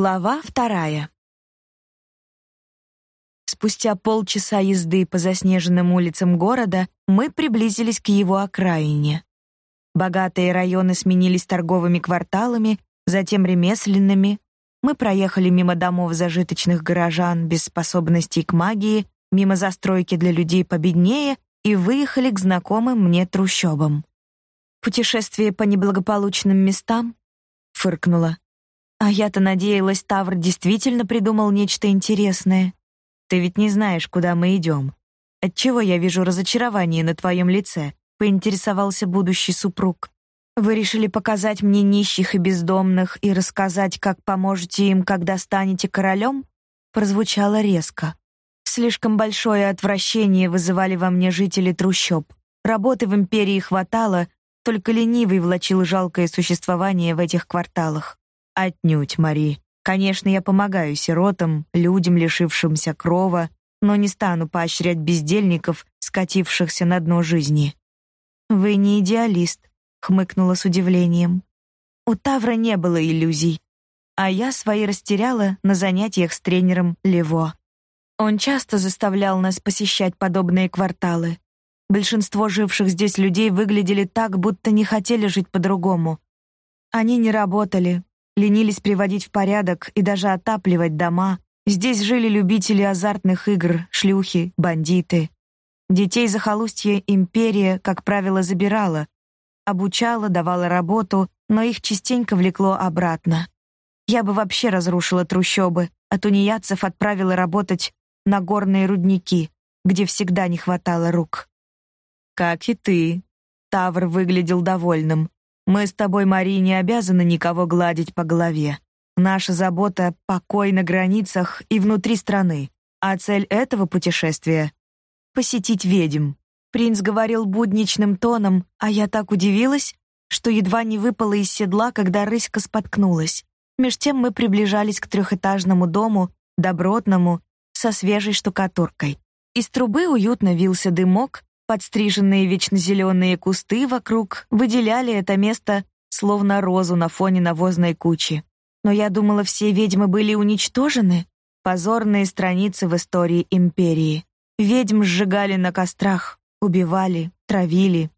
Глава вторая. Спустя полчаса езды по заснеженным улицам города мы приблизились к его окраине. Богатые районы сменились торговыми кварталами, затем ремесленными. Мы проехали мимо домов зажиточных горожан без способностей к магии, мимо застройки для людей победнее и выехали к знакомым мне трущобам. Путешествие по неблагополучным местам, фыркнула. А я-то надеялась, Тавр действительно придумал нечто интересное. Ты ведь не знаешь, куда мы идем. Отчего я вижу разочарование на твоем лице? Поинтересовался будущий супруг. Вы решили показать мне нищих и бездомных и рассказать, как поможете им, когда станете королем? Прозвучало резко. Слишком большое отвращение вызывали во мне жители трущоб. Работы в империи хватало, только ленивый влачил жалкое существование в этих кварталах. Отнюдь, Мари. Конечно, я помогаю сиротам, людям, лишившимся крова, но не стану поощрять бездельников, скатившихся на дно жизни. Вы не идеалист, хмыкнула с удивлением. У Тавра не было иллюзий, а я свои растеряла на занятиях с тренером Лево. Он часто заставлял нас посещать подобные кварталы. Большинство живших здесь людей выглядели так, будто не хотели жить по-другому. Они не работали, ленились приводить в порядок и даже отапливать дома. Здесь жили любители азартных игр, шлюхи, бандиты. Детей захолустья империя, как правило, забирала, обучала, давала работу, но их частенько влекло обратно. Я бы вообще разрушила трущобы, а тунеядцев отправила работать на горные рудники, где всегда не хватало рук. Как и ты. Тавр выглядел довольным. Мы с тобой, Мари, не обязаны никого гладить по голове. Наша забота — покой на границах и внутри страны. А цель этого путешествия — посетить ведьм. Принц говорил будничным тоном, а я так удивилась, что едва не выпала из седла, когда рыська споткнулась. Меж тем мы приближались к трехэтажному дому, добротному, со свежей штукатуркой. Из трубы уютно вился дымок, Подстриженные вечно зеленые кусты вокруг выделяли это место словно розу на фоне навозной кучи. Но я думала, все ведьмы были уничтожены. Позорные страницы в истории империи. Ведьм сжигали на кострах, убивали, травили,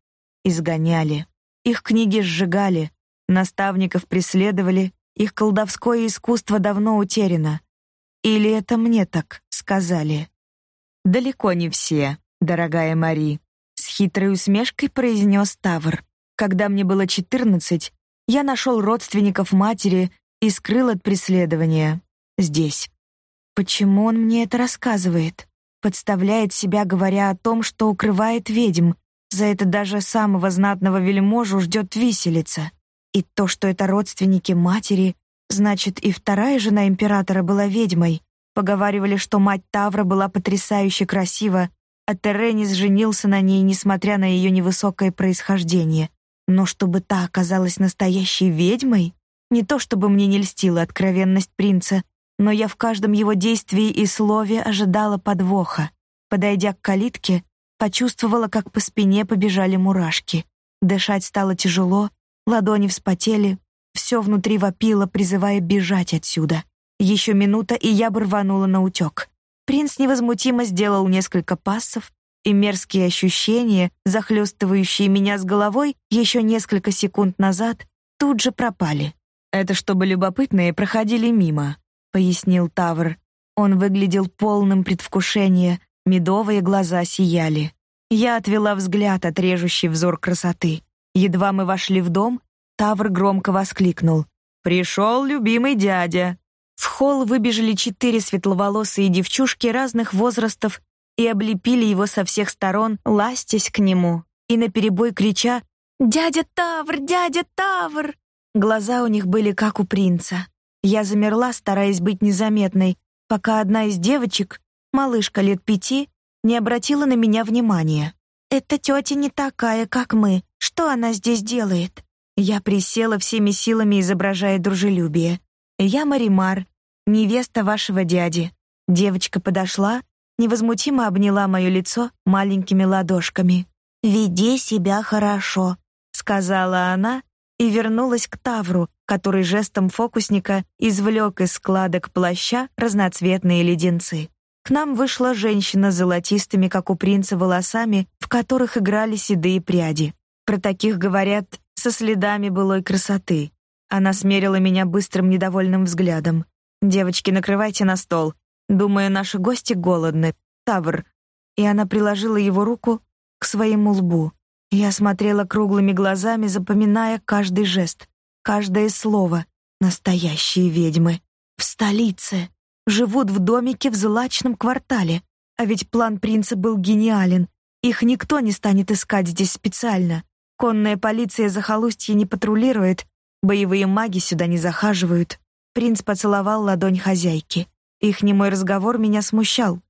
изгоняли. Их книги сжигали, наставников преследовали, их колдовское искусство давно утеряно. Или это мне так сказали? Далеко не все, дорогая Мари, с хитрой усмешкой произнес Тавр. Когда мне было четырнадцать, я нашел родственников матери и скрыл от преследования здесь. Почему он мне это рассказывает? Подставляет себя, говоря о том, что укрывает ведьм. За это даже самого знатного вельможу ждет виселица. И то, что это родственники матери, значит, и вторая жена императора была ведьмой. Поговаривали, что мать Тавра была потрясающе красива а Теренис женился на ней, несмотря на ее невысокое происхождение. Но чтобы та оказалась настоящей ведьмой, не то чтобы мне не льстила откровенность принца, но я в каждом его действии и слове ожидала подвоха. Подойдя к калитке, почувствовала, как по спине побежали мурашки. Дышать стало тяжело, ладони вспотели, все внутри вопило, призывая бежать отсюда. Еще минута, и я бы рванула на утек. Принц невозмутимо сделал несколько пассов, и мерзкие ощущения, захлестывающие меня с головой еще несколько секунд назад, тут же пропали. Это чтобы любопытные проходили мимо, пояснил Тавр. Он выглядел полным предвкушения, медовые глаза сияли. Я отвела взгляд от режущей взор красоты. Едва мы вошли в дом, Тавр громко воскликнул: "Пришел любимый дядя!" В холл выбежали четыре светловолосые девчушки разных возрастов и облепили его со всех сторон, ластясь к нему и наперебой крича «Дядя Тавр! Дядя Тавр!». Глаза у них были как у принца. Я замерла, стараясь быть незаметной, пока одна из девочек, малышка лет пяти, не обратила на меня внимания. «Эта тетя не такая, как мы. Что она здесь делает?» Я присела всеми силами, изображая дружелюбие. «Я Маримар, невеста вашего дяди. Девочка подошла, невозмутимо обняла моё лицо маленькими ладошками. Веди себя хорошо, сказала она и вернулась к Тавру, который жестом фокусника извлек из складок плаща разноцветные леденцы. К нам вышла женщина с золотистыми, как у принца, волосами, в которых играли седые пряди. Про таких говорят со следами былой красоты. Она смерила меня быстрым недовольным взглядом. Девочки, накрывайте на стол. Думаю, наши гости голодны. Тавр. И она приложила его руку к своему лбу. Я смотрела круглыми глазами, запоминая каждый жест, каждое слово. Настоящие ведьмы в столице живут в домике в злачном квартале. А ведь план принца был гениален. Их никто не станет искать здесь специально. Конная полиция захолустья не патрулирует, боевые маги сюда не захаживают. Принц поцеловал ладонь хозяйки. Их немой разговор меня смущал.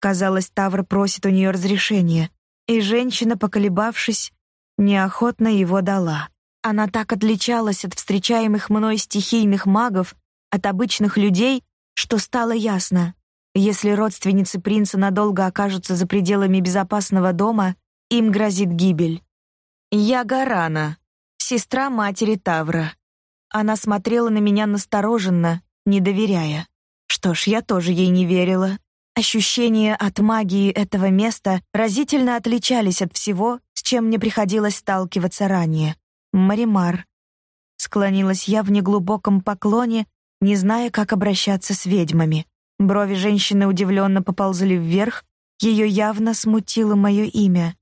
Казалось, Тавр просит у нее разрешения, и женщина, поколебавшись, неохотно его дала. Она так отличалась от встречаемых мной стихийных магов, от обычных людей, что стало ясно. Если родственницы принца надолго окажутся за пределами безопасного дома, им грозит гибель. Я Гарана, сестра матери Тавра. Она смотрела на меня настороженно, не доверяя. Что ж, я тоже ей не верила. Ощущения от магии этого места разительно отличались от всего, с чем мне приходилось сталкиваться ранее. Маримар. Склонилась я в неглубоком поклоне, не зная, как обращаться с ведьмами. Брови женщины удивленно поползли вверх, ее явно смутило мое имя.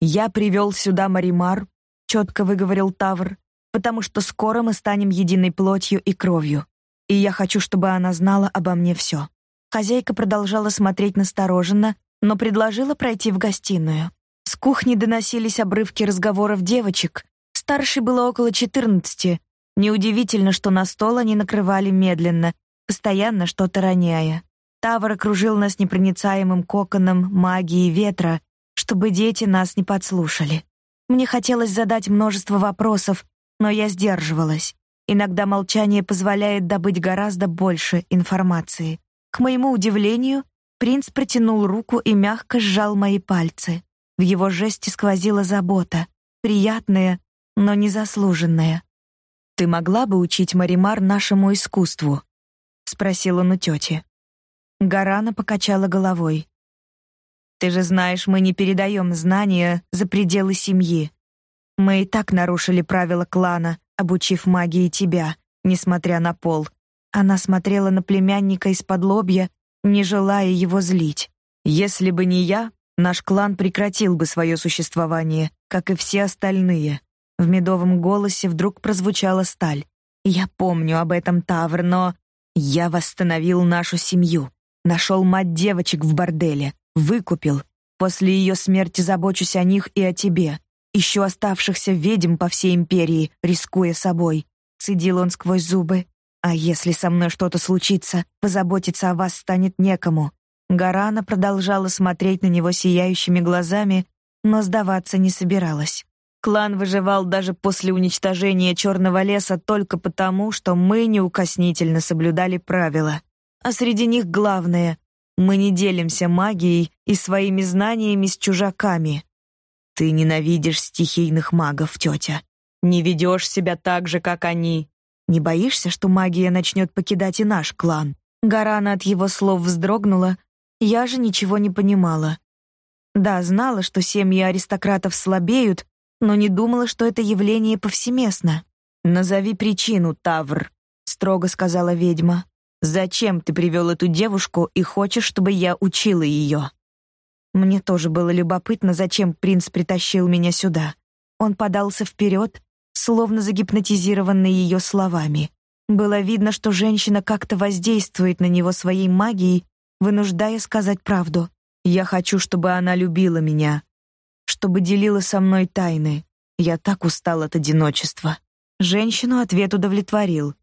Я привел сюда Маримар, четко выговорил Тавр, потому что скоро мы станем единой плотью и кровью. И я хочу, чтобы она знала обо мне все. Хозяйка продолжала смотреть настороженно, но предложила пройти в гостиную. С кухни доносились обрывки разговоров девочек. Старшей было около четырнадцати, Неудивительно, что на стол они накрывали медленно, постоянно что-то роняя. Тавр окружил нас непроницаемым коконом магии ветра, чтобы дети нас не подслушали. Мне хотелось задать множество вопросов, но я сдерживалась. Иногда молчание позволяет добыть гораздо больше информации. К моему удивлению, принц протянул руку и мягко сжал мои пальцы. В его жесте сквозила забота, приятная, но незаслуженная. Ты могла бы учить Маримар нашему искусству? спросил он у тети. Гарана покачала головой. Ты же знаешь, мы не передаем знания за пределы семьи. Мы и так нарушили правила клана, обучив магии тебя, несмотря на пол. Она смотрела на племянника из-под лобья, не желая его злить. Если бы не я, наш клан прекратил бы свое существование, как и все остальные. В медовом голосе вдруг прозвучала сталь. Я помню об этом, Тавр, но я восстановил нашу семью, нашел мать девочек в борделе, выкупил. После ее смерти забочусь о них и о тебе, еще оставшихся ведьм по всей империи, рискуя собой. Цедил он сквозь зубы. А если со мной что-то случится, позаботиться о вас станет некому. Гарана продолжала смотреть на него сияющими глазами, но сдаваться не собиралась. Клан выживал даже после уничтожения Черного леса только потому, что мы неукоснительно соблюдали правила. А среди них главное — мы не делимся магией и своими знаниями с чужаками. Ты ненавидишь стихийных магов, тетя. Не ведешь себя так же, как они. Не боишься, что магия начнет покидать и наш клан? Гарана от его слов вздрогнула. Я же ничего не понимала. Да, знала, что семьи аристократов слабеют, но не думала, что это явление повсеместно. Назови причину, Тавр, строго сказала ведьма. Зачем ты привел эту девушку и хочешь, чтобы я учила ее?» Мне тоже было любопытно, зачем принц притащил меня сюда. Он подался вперед, словно загипнотизированный ее словами. Было видно, что женщина как-то воздействует на него своей магией, вынуждая сказать правду. Я хочу, чтобы она любила меня, чтобы делила со мной тайны. Я так устал от одиночества. Женщину ответ удовлетворил.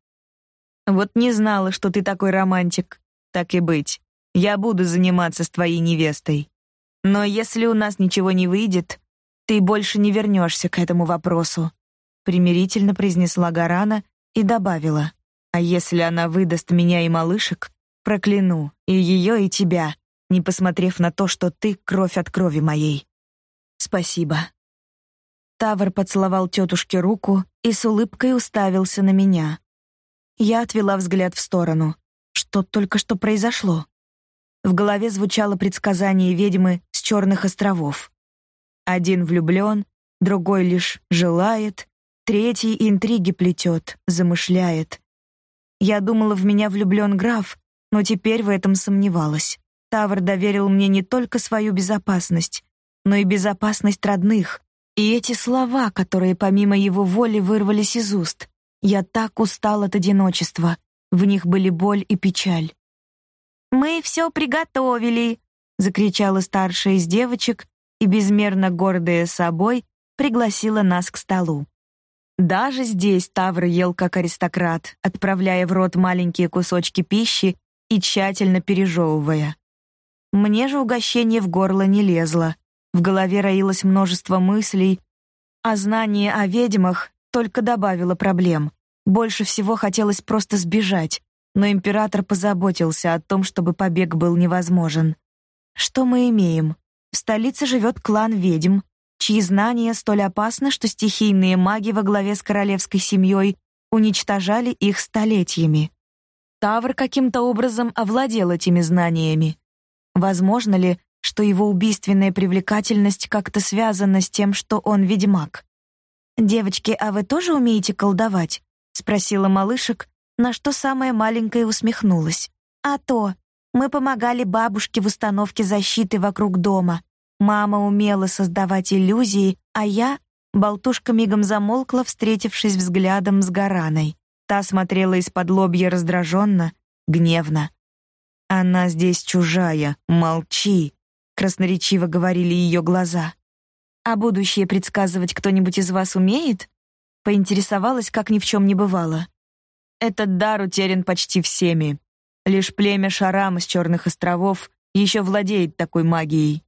Вот не знала, что ты такой романтик. Так и быть. Я буду заниматься с твоей невестой. Но если у нас ничего не выйдет, ты больше не вернешься к этому вопросу, примирительно произнесла Гарана и добавила: а если она выдаст меня и малышек, прокляну и ее, и тебя, не посмотрев на то, что ты кровь от крови моей. Спасибо. Тавр поцеловал тетушке руку и с улыбкой уставился на меня. Я отвела взгляд в сторону. Что только что произошло? В голове звучало предсказание ведьмы с черных островов. Один влюблен, другой лишь желает, третий интриги плетет, замышляет. Я думала, в меня влюблен граф, но теперь в этом сомневалась. Тавр доверил мне не только свою безопасность, но и безопасность родных. И эти слова, которые помимо его воли вырвались из уст. Я так устал от одиночества. В них были боль и печаль. «Мы все приготовили!» — закричала старшая из девочек и, безмерно гордая собой, пригласила нас к столу. Даже здесь Тавр ел как аристократ, отправляя в рот маленькие кусочки пищи и тщательно пережевывая. Мне же угощение в горло не лезло. В голове роилось множество мыслей, а знание о ведьмах только добавило проблем. Больше всего хотелось просто сбежать, но император позаботился о том, чтобы побег был невозможен. Что мы имеем? В столице живет клан ведьм, чьи знания столь опасны, что стихийные маги во главе с королевской семьей уничтожали их столетиями. Тавр каким-то образом овладел этими знаниями. Возможно ли, что его убийственная привлекательность как-то связана с тем, что он ведьмак? Девочки, а вы тоже умеете колдовать? спросила малышек, на что самая маленькая усмехнулась. А то мы помогали бабушке в установке защиты вокруг дома. Мама умела создавать иллюзии, а я Болтушка мигом замолкла, встретившись взглядом с Гараной. Та смотрела из-под лобья раздраженно, гневно. Она здесь чужая, молчи, красноречиво говорили ее глаза. А будущее предсказывать кто-нибудь из вас умеет? Поинтересовалась, как ни в чем не бывало. Этот дар утерян почти всеми. Лишь племя Шарам из Черных островов еще владеет такой магией.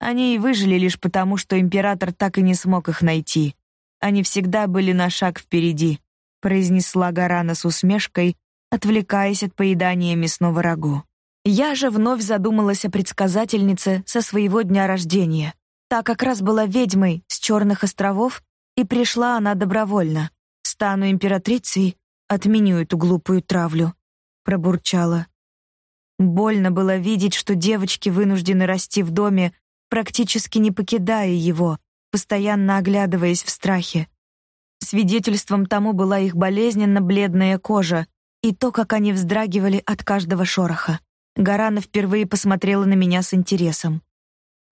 Они и выжили лишь потому, что император так и не смог их найти. Они всегда были на шаг впереди, произнесла Гарана с усмешкой, отвлекаясь от поедания мясного рагу. Я же вновь задумалась о предсказательнице со своего дня рождения. Та как раз была ведьмой с Черных островов, и пришла она добровольно. Стану императрицей, Отменю эту глупую травлю, пробурчала. Больно было видеть, что девочки вынуждены расти в доме, практически не покидая его, постоянно оглядываясь в страхе. Свидетельством тому была их болезненно бледная кожа и то, как они вздрагивали от каждого шороха. Гарана впервые посмотрела на меня с интересом.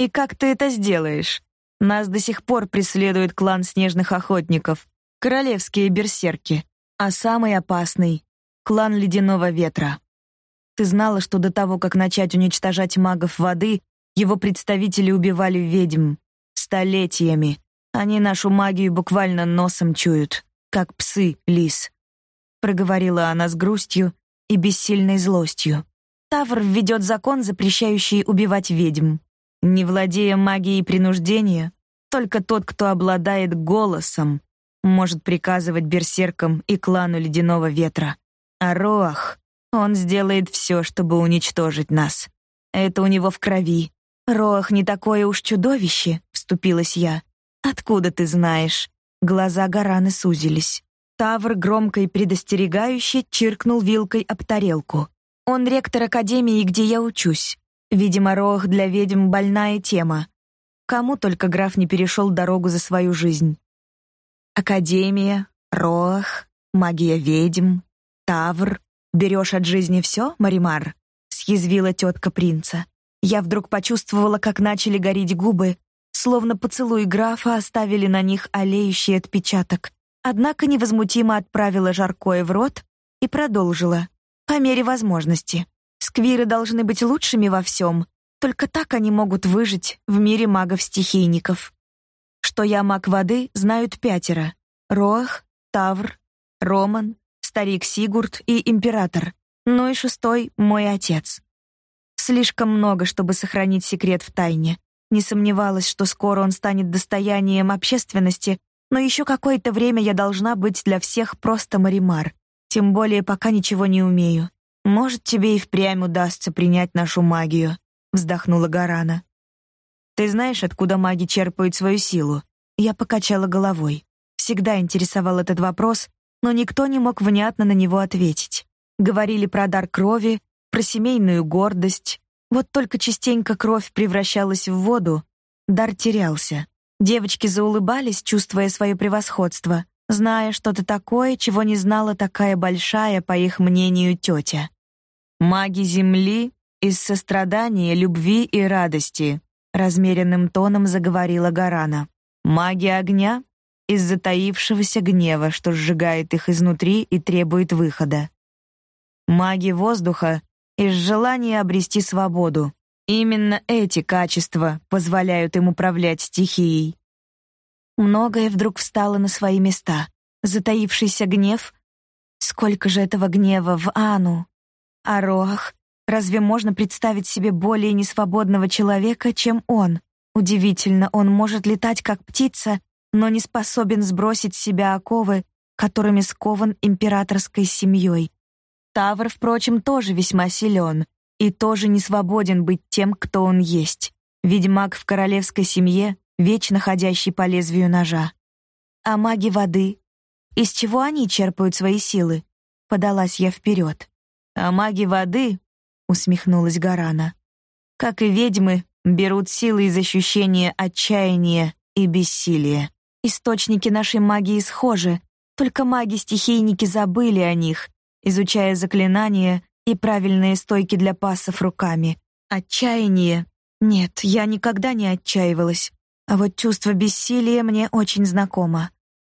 «И как ты это сделаешь? Нас до сих пор преследует клан снежных охотников, королевские берсерки а самый опасный — клан Ледяного Ветра. Ты знала, что до того, как начать уничтожать магов воды, его представители убивали ведьм. Столетиями. Они нашу магию буквально носом чуют, как псы лис. Проговорила она с грустью и бессильной злостью. Тавр введет закон, запрещающий убивать ведьм. Не владея магией принуждения, только тот, кто обладает голосом, может приказывать берсеркам и клану Ледяного Ветра. А Роах, он сделает все, чтобы уничтожить нас. Это у него в крови. Роах не такое уж чудовище, вступилась я. Откуда ты знаешь? Глаза Гараны сузились. Тавр громко и предостерегающе чиркнул вилкой об тарелку. Он ректор академии, где я учусь. Видимо, Роах для ведьм больная тема. Кому только граф не перешел дорогу за свою жизнь. Академия, Роах, магия ведьм, Тавр. Берешь от жизни все, Маримар? съязвила тетка принца. Я вдруг почувствовала, как начали гореть губы, словно поцелуй графа оставили на них олеющий отпечаток. Однако невозмутимо отправила жаркое в рот и продолжила: по мере возможности. Сквиры должны быть лучшими во всем, только так они могут выжить в мире магов-стихийников. Что я маг воды, знают пятеро. Роах, Тавр, Роман, старик Сигурд и император. Ну и шестой — мой отец. Слишком много, чтобы сохранить секрет в тайне. Не сомневалась, что скоро он станет достоянием общественности, но еще какое-то время я должна быть для всех просто Маримар. Тем более пока ничего не умею. Может, тебе и впрямь удастся принять нашу магию, вздохнула Гарана. Ты знаешь, откуда маги черпают свою силу? Я покачала головой. Всегда интересовал этот вопрос, но никто не мог внятно на него ответить. Говорили про дар крови, про семейную гордость. Вот только частенько кровь превращалась в воду, дар терялся. Девочки заулыбались, чувствуя свое превосходство, зная что-то такое, чего не знала такая большая, по их мнению, тетя. Маги земли из сострадания, любви и радости, размеренным тоном заговорила Гарана. Маги огня из затаившегося гнева, что сжигает их изнутри и требует выхода. Маги воздуха из желания обрести свободу. Именно эти качества позволяют им управлять стихией. Многое вдруг встало на свои места. Затаившийся гнев. Сколько же этого гнева в Ану? А Роах? Разве можно представить себе более несвободного человека, чем он? Удивительно, он может летать как птица, но не способен сбросить с себя оковы, которыми скован императорской семьей. Тавр, впрочем, тоже весьма силен и тоже не свободен быть тем, кто он есть. Ведьмак в королевской семье вечно ходящий по лезвию ножа. А маги воды? Из чего они черпают свои силы? Подалась я вперед. А маги воды, усмехнулась Гарана, как и ведьмы, берут силы из ощущения отчаяния и бессилия. Источники нашей магии схожи, только маги-стихийники забыли о них, изучая заклинания и правильные стойки для пассов руками. Отчаяние. Нет, я никогда не отчаивалась. А вот чувство бессилия мне очень знакомо.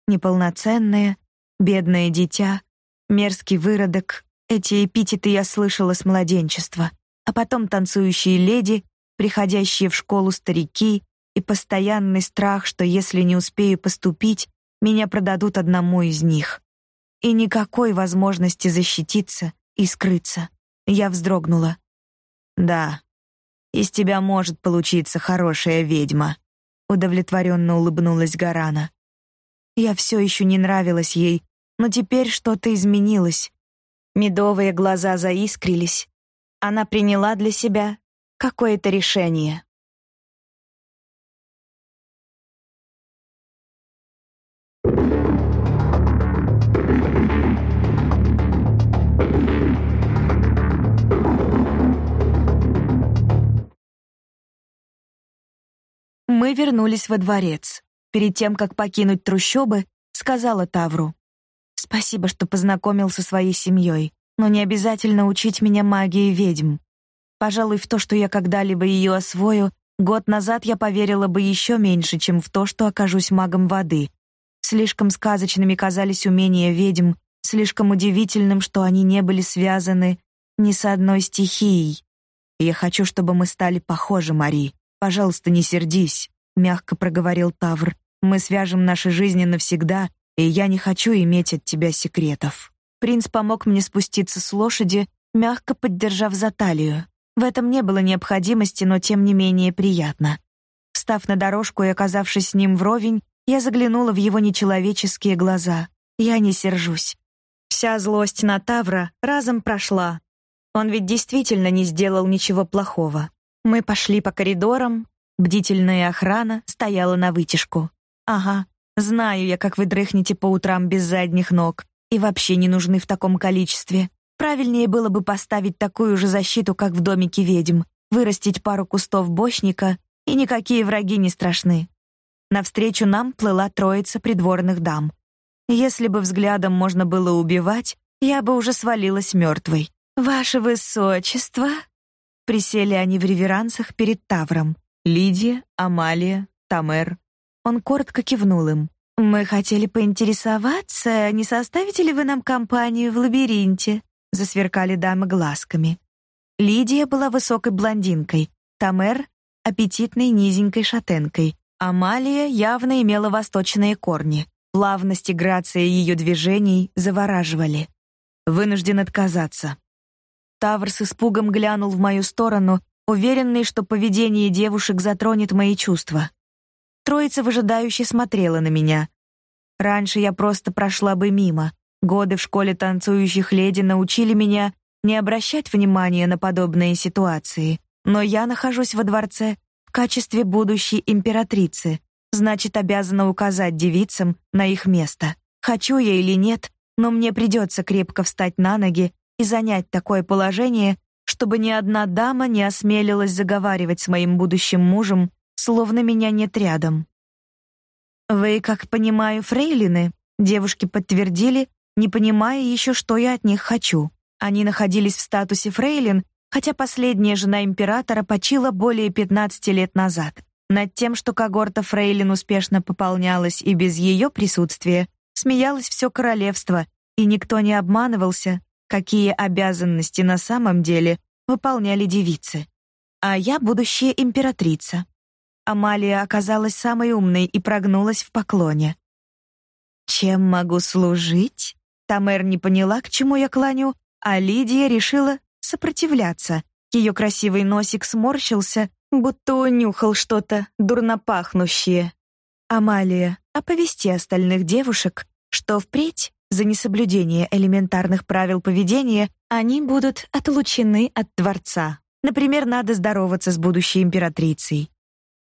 Неполноценное, бедное дитя, мерзкий выродок. Эти эпитеты я слышала с младенчества. А потом танцующие леди, приходящие в школу старики и постоянный страх, что если не успею поступить, меня продадут одному из них. И никакой возможности защититься и скрыться. Я вздрогнула. Да. Из тебя может получиться хорошая ведьма, удовлетворенно улыбнулась Гарана. Я все еще не нравилась ей, но теперь что-то изменилось. Медовые глаза заискрились. Она приняла для себя какое-то решение. Мы вернулись во дворец. Перед тем, как покинуть трущобы, сказала Тавру. «Спасибо, что познакомил со своей семьей, но не обязательно учить меня магии ведьм. Пожалуй, в то, что я когда-либо ее освою, год назад я поверила бы еще меньше, чем в то, что окажусь магом воды. Слишком сказочными казались умения ведьм, слишком удивительным, что они не были связаны ни с одной стихией. Я хочу, чтобы мы стали похожи, Мари. Пожалуйста, не сердись мягко проговорил Тавр. Мы свяжем наши жизни навсегда, и я не хочу иметь от тебя секретов. Принц помог мне спуститься с лошади, мягко поддержав за талию. В этом не было необходимости, но тем не менее приятно. Встав на дорожку и оказавшись с ним вровень, я заглянула в его нечеловеческие глаза. Я не сержусь. Вся злость на Тавра разом прошла. Он ведь действительно не сделал ничего плохого. Мы пошли по коридорам, Бдительная охрана стояла на вытяжку. Ага, знаю я, как вы дрыхнете по утрам без задних ног и вообще не нужны в таком количестве. Правильнее было бы поставить такую же защиту, как в домике ведьм, вырастить пару кустов бочника, и никакие враги не страшны. Навстречу нам плыла троица придворных дам. Если бы взглядом можно было убивать, я бы уже свалилась мертвой. Ваше высочество, присели они в реверансах перед Тавром. Лидия, Амалия, Тамер. Он коротко кивнул им. Мы хотели поинтересоваться, не составите ли вы нам компанию в лабиринте? Засверкали дамы глазками. Лидия была высокой блондинкой, Тамер аппетитной низенькой шатенкой. Амалия явно имела восточные корни. Плавность и грация ее движений завораживали. Вынужден отказаться. Тавр с испугом глянул в мою сторону, уверенный, что поведение девушек затронет мои чувства. Троица выжидающе смотрела на меня. Раньше я просто прошла бы мимо. Годы в школе танцующих леди научили меня не обращать внимания на подобные ситуации. Но я нахожусь во дворце в качестве будущей императрицы. значит, обязана указать девицам на их место. Хочу я или нет, но мне придется крепко встать на ноги и занять такое положение, чтобы ни одна дама не осмелилась заговаривать с моим будущим мужем, словно меня нет рядом. Вы, как понимаю, фрейлины, девушки подтвердили, не понимая еще, что я от них хочу. Они находились в статусе фрейлин, хотя последняя жена императора почила более 15 лет назад. Над тем, что когорта фрейлин успешно пополнялась и без ее присутствия, смеялось все королевство, и никто не обманывался, какие обязанности на самом деле выполняли девицы. А я будущая императрица. Амалия оказалась самой умной и прогнулась в поклоне. Чем могу служить? Тамер не поняла, к чему я кланю, а Лидия решила сопротивляться. Ее красивый носик сморщился, будто унюхал что-то дурнопахнущее. Амалия, оповести остальных девушек, что впредь за несоблюдение элементарных правил поведения они будут отлучены от дворца. Например, надо здороваться с будущей императрицей.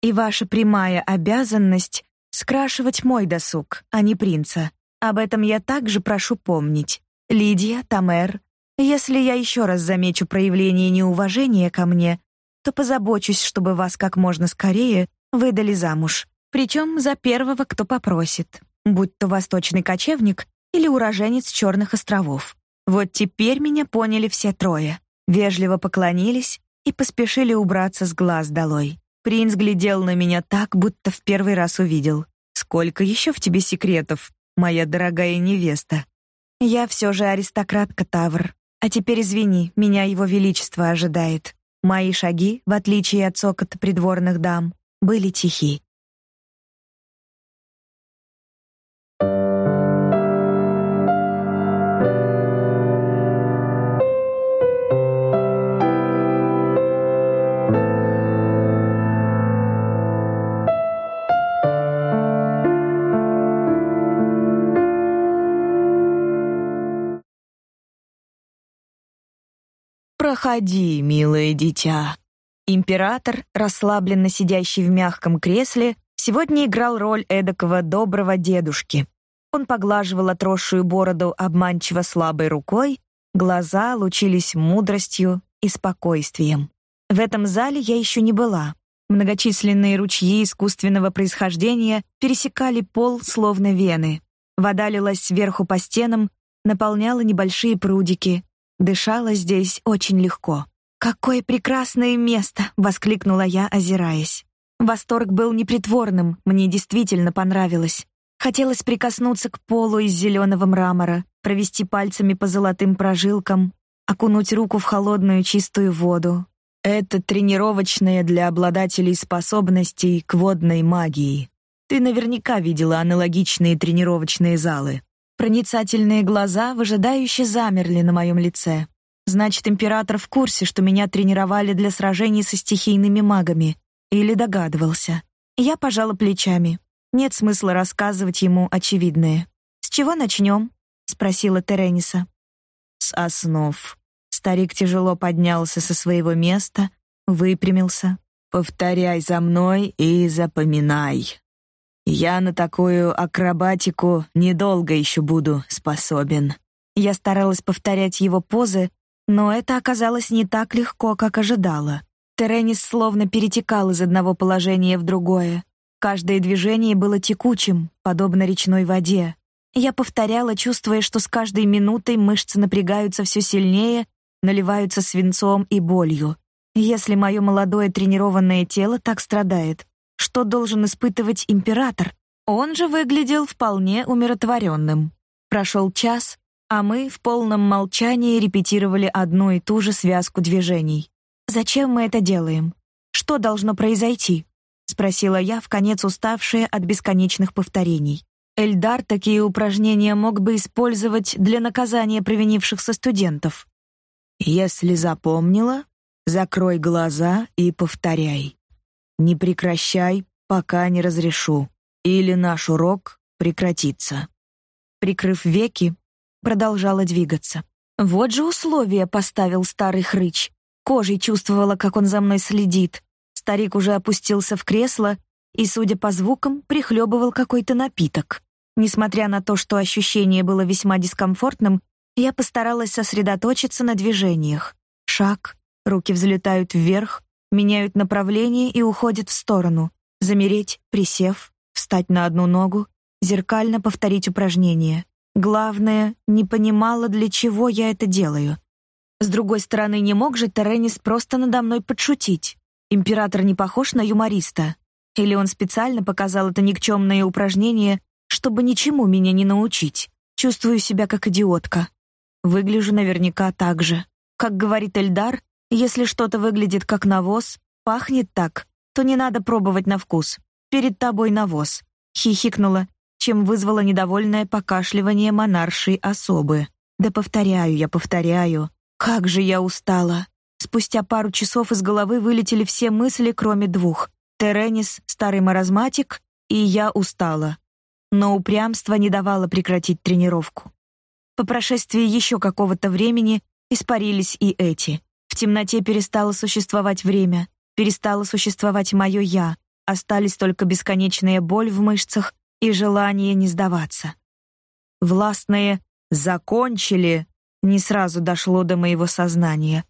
И ваша прямая обязанность скрашивать мой досуг, а не принца. Об этом я также прошу помнить. Лидия, Тамер, если я еще раз замечу проявление неуважения ко мне, то позабочусь, чтобы вас как можно скорее выдали замуж, причем за первого, кто попросит, будь то восточный кочевник или уроженец Черных островов. Вот теперь меня поняли все трое. Вежливо поклонились и поспешили убраться с глаз долой. Принц глядел на меня так, будто в первый раз увидел. Сколько еще в тебе секретов, моя дорогая невеста? Я все же аристократка Тавр. А теперь извини, меня его величество ожидает. Мои шаги, в отличие от цокота придворных дам, были тихи. «Проходи, милое дитя». Император, расслабленно сидящий в мягком кресле, сегодня играл роль эдакого доброго дедушки. Он поглаживал отросшую бороду обманчиво слабой рукой, глаза лучились мудростью и спокойствием. В этом зале я еще не была. Многочисленные ручьи искусственного происхождения пересекали пол словно вены. Вода лилась сверху по стенам, наполняла небольшие прудики, Дышала здесь очень легко. «Какое прекрасное место!» — воскликнула я, озираясь. Восторг был непритворным, мне действительно понравилось. Хотелось прикоснуться к полу из зеленого мрамора, провести пальцами по золотым прожилкам, окунуть руку в холодную чистую воду. Это тренировочное для обладателей способностей к водной магии. Ты наверняка видела аналогичные тренировочные залы. Проницательные глаза выжидающе замерли на моем лице. Значит, император в курсе, что меня тренировали для сражений со стихийными магами. Или догадывался. Я пожала плечами. Нет смысла рассказывать ему очевидное. «С чего начнем?» — спросила Терениса. «С основ». Старик тяжело поднялся со своего места, выпрямился. «Повторяй за мной и запоминай. Я на такую акробатику недолго еще буду способен. Я старалась повторять его позы, но это оказалось не так легко, как ожидала. Теренис словно перетекал из одного положения в другое. Каждое движение было текучим, подобно речной воде. Я повторяла, чувствуя, что с каждой минутой мышцы напрягаются все сильнее, наливаются свинцом и болью. Если мое молодое тренированное тело так страдает, что должен испытывать император. Он же выглядел вполне умиротворенным. Прошел час, а мы в полном молчании репетировали одну и ту же связку движений. Зачем мы это делаем? Что должно произойти? спросила я, в конец уставшая от бесконечных повторений. Эльдар такие упражнения мог бы использовать для наказания провинившихся студентов. Если запомнила, закрой глаза и повторяй. Не прекращай, пока не разрешу, или наш урок прекратится. Прикрыв веки, продолжала двигаться. Вот же условия поставил старый хрыч. Кожей чувствовала, как он за мной следит. Старик уже опустился в кресло и, судя по звукам, прихлебывал какой-то напиток. Несмотря на то, что ощущение было весьма дискомфортным, я постаралась сосредоточиться на движениях. Шаг, руки взлетают вверх, меняют направление и уходят в сторону. Замереть, присев, встать на одну ногу, зеркально повторить упражнение. Главное, не понимала, для чего я это делаю. С другой стороны, не мог же Теренис просто надо мной подшутить. Император не похож на юмориста. Или он специально показал это никчемное упражнение, чтобы ничему меня не научить. Чувствую себя как идиотка. Выгляжу наверняка так же. Как говорит Эльдар, если что-то выглядит как навоз, пахнет так, то не надо пробовать на вкус. Перед тобой навоз. Хихикнула, чем вызвало недовольное покашливание монаршей особы. Да повторяю я, повторяю. Как же я устала. Спустя пару часов из головы вылетели все мысли, кроме двух. Теренис, старый маразматик, и я устала. Но упрямство не давало прекратить тренировку. По прошествии еще какого-то времени испарились и эти. В темноте перестало существовать время, перестало существовать мое «я», остались только бесконечная боль в мышцах и желание не сдаваться. Властные «закончили» не сразу дошло до моего сознания.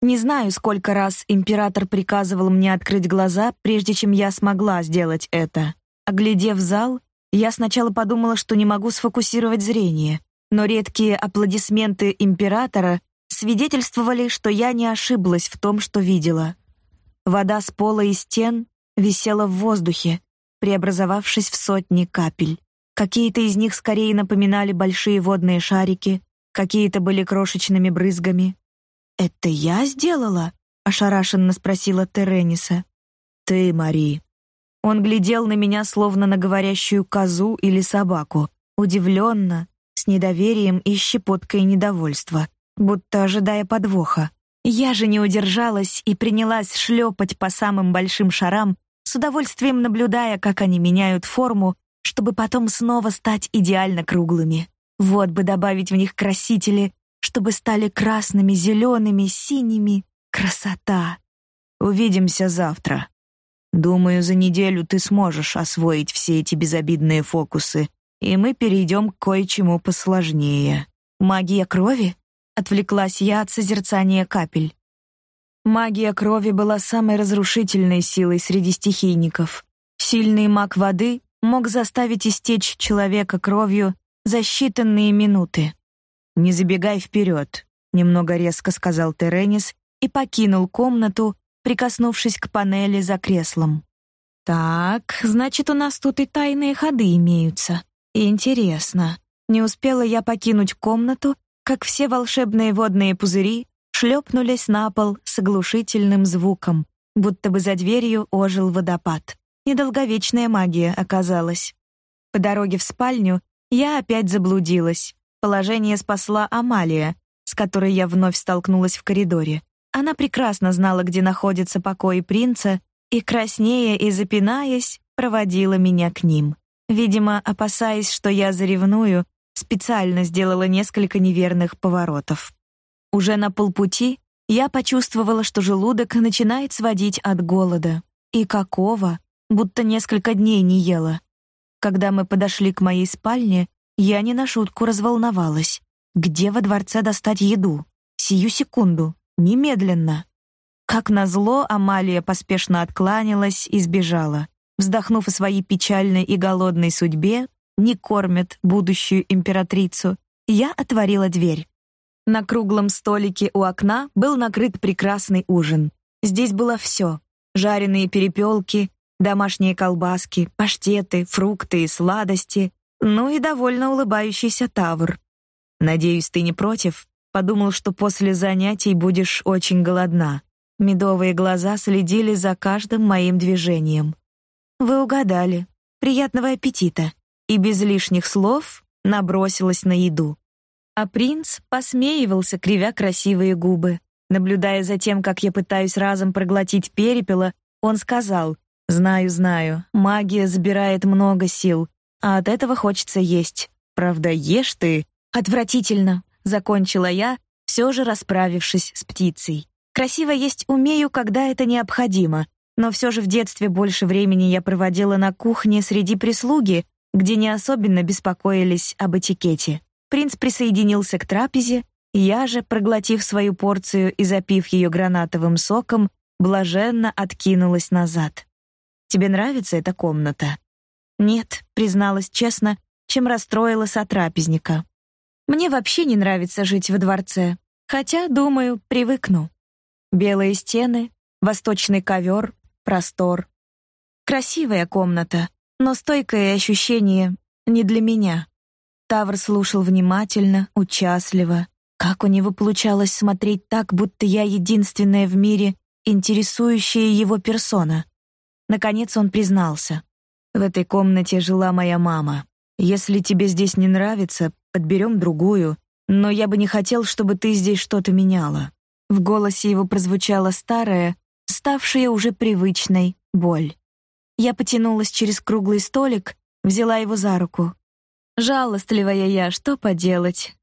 Не знаю, сколько раз император приказывал мне открыть глаза, прежде чем я смогла сделать это. Оглядев зал, я сначала подумала, что не могу сфокусировать зрение, но редкие аплодисменты императора свидетельствовали, что я не ошиблась в том, что видела. Вода с пола и стен висела в воздухе, преобразовавшись в сотни капель. Какие-то из них скорее напоминали большие водные шарики, какие-то были крошечными брызгами. «Это я сделала?» — ошарашенно спросила Терениса. «Ты, Мари». Он глядел на меня, словно на говорящую козу или собаку, удивленно, с недоверием и щепоткой недовольства будто ожидая подвоха. Я же не удержалась и принялась шлепать по самым большим шарам, с удовольствием наблюдая, как они меняют форму, чтобы потом снова стать идеально круглыми. Вот бы добавить в них красители, чтобы стали красными, зелеными, синими. Красота. Увидимся завтра. Думаю, за неделю ты сможешь освоить все эти безобидные фокусы, и мы перейдем к кое-чему посложнее. Магия крови? Отвлеклась я от созерцания капель. Магия крови была самой разрушительной силой среди стихийников. Сильный маг воды мог заставить истечь человека кровью за считанные минуты. «Не забегай вперед», — немного резко сказал Теренис и покинул комнату, прикоснувшись к панели за креслом. «Так, значит, у нас тут и тайные ходы имеются. Интересно. Не успела я покинуть комнату, как все волшебные водные пузыри шлепнулись на пол с оглушительным звуком, будто бы за дверью ожил водопад. Недолговечная магия оказалась. По дороге в спальню я опять заблудилась. Положение спасла Амалия, с которой я вновь столкнулась в коридоре. Она прекрасно знала, где находится покой принца, и краснея и запинаясь, проводила меня к ним. Видимо, опасаясь, что я заревную, специально сделала несколько неверных поворотов. Уже на полпути я почувствовала, что желудок начинает сводить от голода. И какого? Будто несколько дней не ела. Когда мы подошли к моей спальне, я не на шутку разволновалась. Где во дворце достать еду? Сию секунду, немедленно. Как назло, Амалия поспешно откланялась и сбежала. Вздохнув о своей печальной и голодной судьбе, не кормят будущую императрицу, я отворила дверь. На круглом столике у окна был накрыт прекрасный ужин. Здесь было все: жареные перепелки, домашние колбаски, паштеты, фрукты и сладости, ну и довольно улыбающийся тавр. Надеюсь, ты не против? Подумал, что после занятий будешь очень голодна. Медовые глаза следили за каждым моим движением. Вы угадали. Приятного аппетита и без лишних слов набросилась на еду. А принц посмеивался, кривя красивые губы. Наблюдая за тем, как я пытаюсь разом проглотить перепела, он сказал: "Знаю, знаю, магия забирает много сил, а от этого хочется есть. Правда, ешь ты отвратительно", закончила я, все же расправившись с птицей. Красиво есть умею, когда это необходимо, Но все же в детстве больше времени я проводила на кухне среди прислуги, где не особенно беспокоились об этикете. Принц присоединился к трапезе, я же, проглотив свою порцию и запив ее гранатовым соком, блаженно откинулась назад. Тебе нравится эта комната? Нет, призналась честно, чем расстроила сотрапезника. Мне вообще не нравится жить во дворце, хотя, думаю, привыкну. Белые стены, восточный ковер, простор. Красивая комната, но стойкое ощущение не для меня. Тавр слушал внимательно, участливо. Как у него получалось смотреть так, будто я единственная в мире, интересующая его персона. Наконец он признался: "В этой комнате жила моя мама. Если тебе здесь не нравится, подберем другую, но я бы не хотел, чтобы ты здесь что-то меняла". В голосе его прозвучала старая, ставшая уже привычной боль. Я потянулась через круглый столик, взяла его за руку. Жалостливая я, что поделать?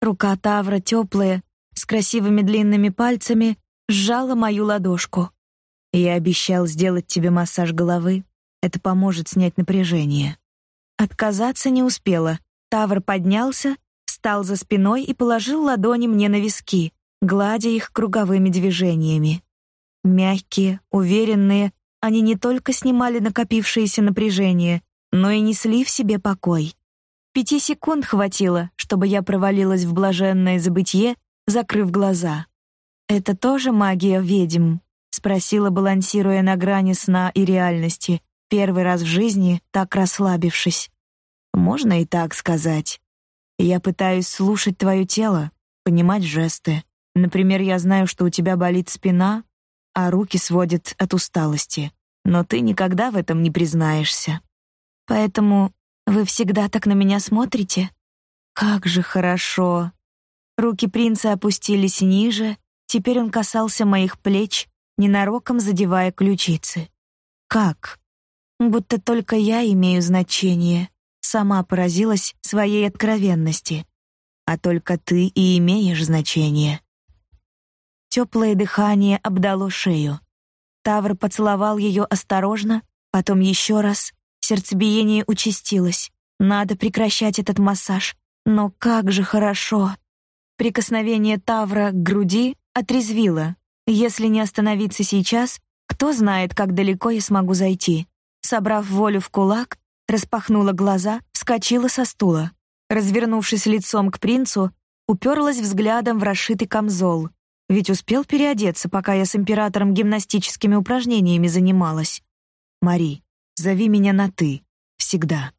Рука Тавра теплая, с красивыми длинными пальцами, сжала мою ладошку. Я обещал сделать тебе массаж головы. Это поможет снять напряжение. Отказаться не успела. Тавр поднялся, встал за спиной и положил ладони мне на виски, гладя их круговыми движениями. Мягкие, уверенные, они не только снимали накопившееся напряжение, но и несли в себе покой. Пяти секунд хватило, чтобы я провалилась в блаженное забытье, закрыв глаза. Это тоже магия ведьм, спросила, балансируя на грани сна и реальности, первый раз в жизни так расслабившись. Можно и так сказать. Я пытаюсь слушать твое тело, понимать жесты. Например, я знаю, что у тебя болит спина, а руки сводят от усталости. Но ты никогда в этом не признаешься. Поэтому вы всегда так на меня смотрите? Как же хорошо. Руки принца опустились ниже, теперь он касался моих плеч, ненароком задевая ключицы. Как? Будто только я имею значение. Сама поразилась своей откровенности. А только ты и имеешь значение. Теплое дыхание обдало шею. Тавр поцеловал ее осторожно, потом еще раз. Сердцебиение участилось. Надо прекращать этот массаж. Но как же хорошо. Прикосновение Тавра к груди отрезвило. Если не остановиться сейчас, кто знает, как далеко я смогу зайти. Собрав волю в кулак, распахнула глаза, вскочила со стула. Развернувшись лицом к принцу, уперлась взглядом в расшитый камзол. Ведь успел переодеться, пока я с императором гимнастическими упражнениями занималась. Мари, зови меня на ты, всегда.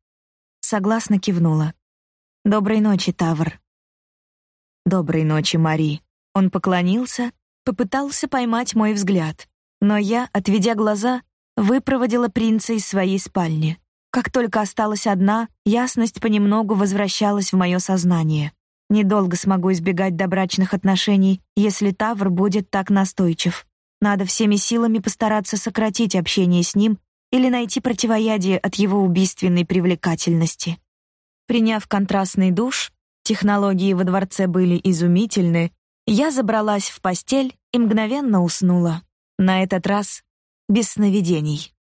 Согласно кивнула. Доброй ночи, Тавр. Доброй ночи, Мари. Он поклонился, попытался поймать мой взгляд, но я, отведя глаза, выпроводила принца из своей спальни. Как только осталась одна, ясность понемногу возвращалась в мое сознание. Недолго смогу избегать добрачных отношений, если Тавр будет так настойчив. Надо всеми силами постараться сократить общение с ним или найти противоядие от его убийственной привлекательности. Приняв контрастный душ, технологии во дворце были изумительны, я забралась в постель и мгновенно уснула. На этот раз без сновидений.